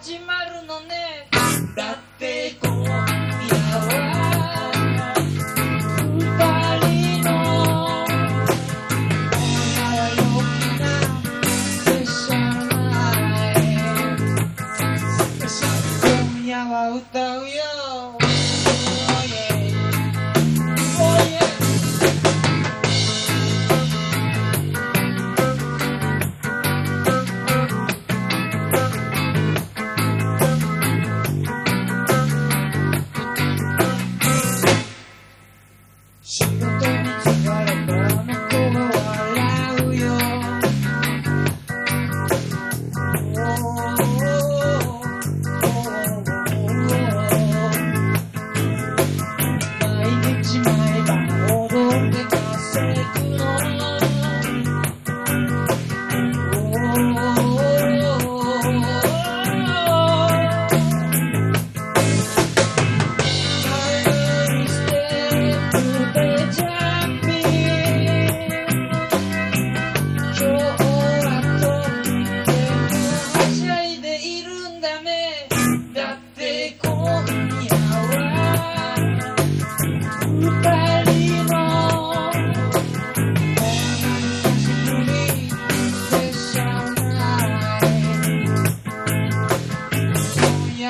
ちま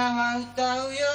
yang engkau ya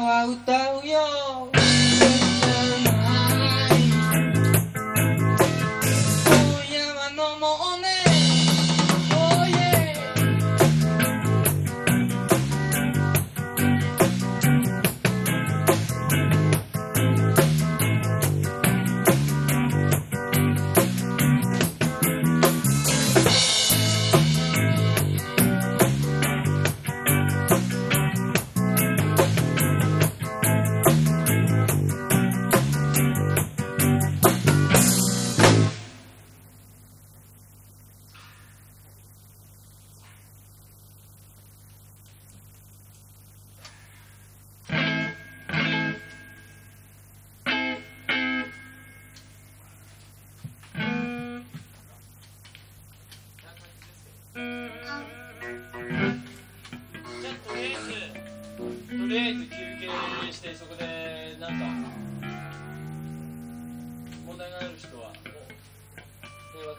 wa utahu yo.